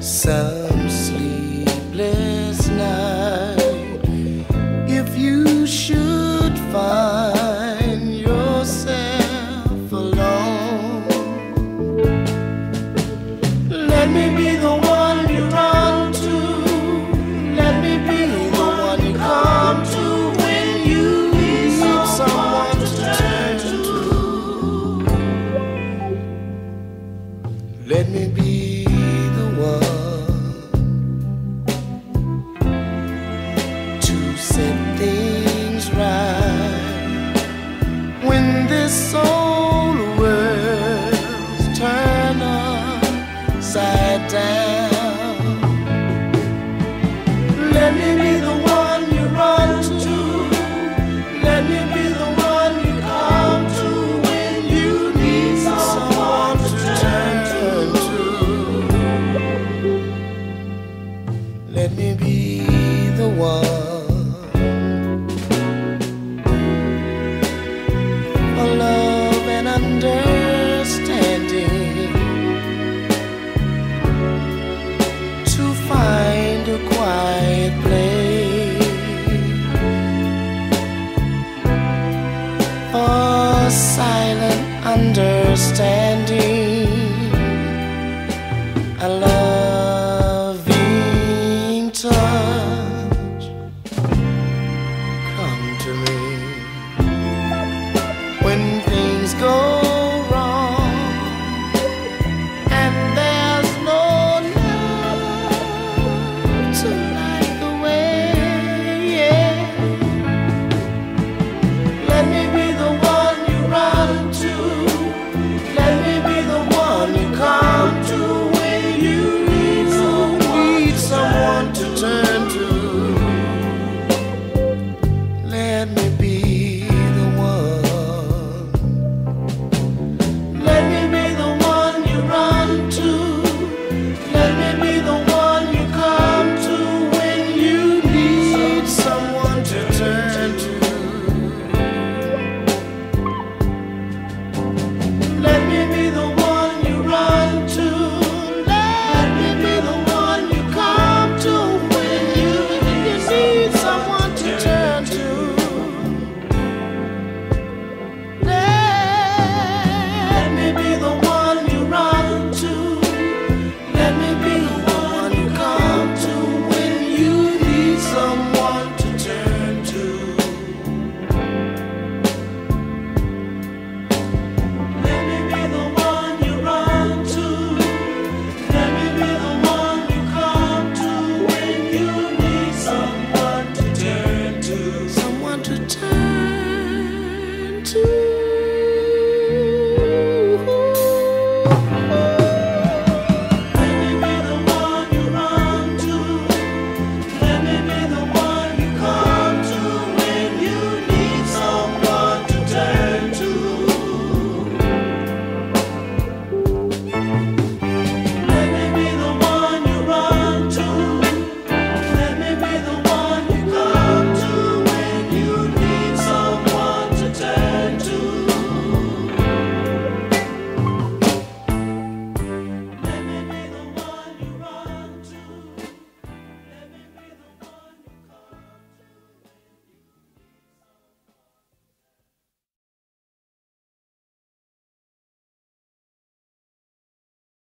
Some sleepless night, if you should find this world's turned upside down. Let me be the one you run to. Let me be the one you come to when you need someone to turn to. Let me be the one.